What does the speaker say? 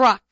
truck.